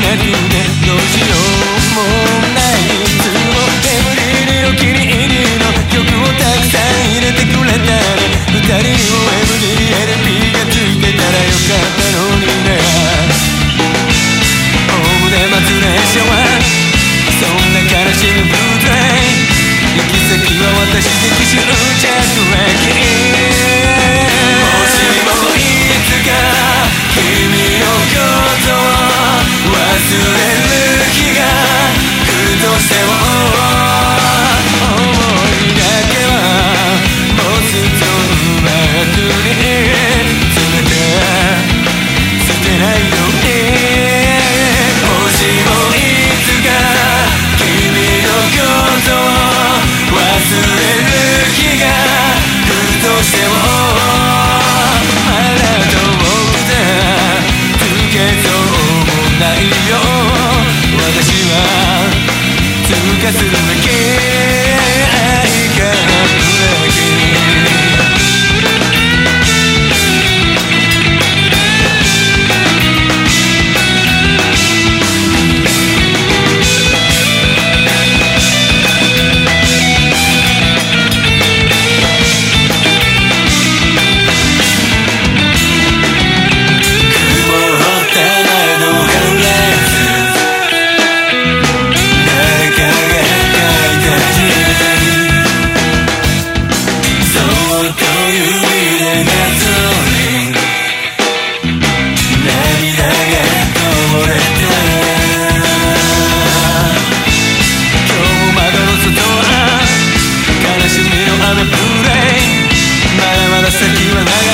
なくてどうしよう。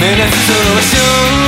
目立つその場所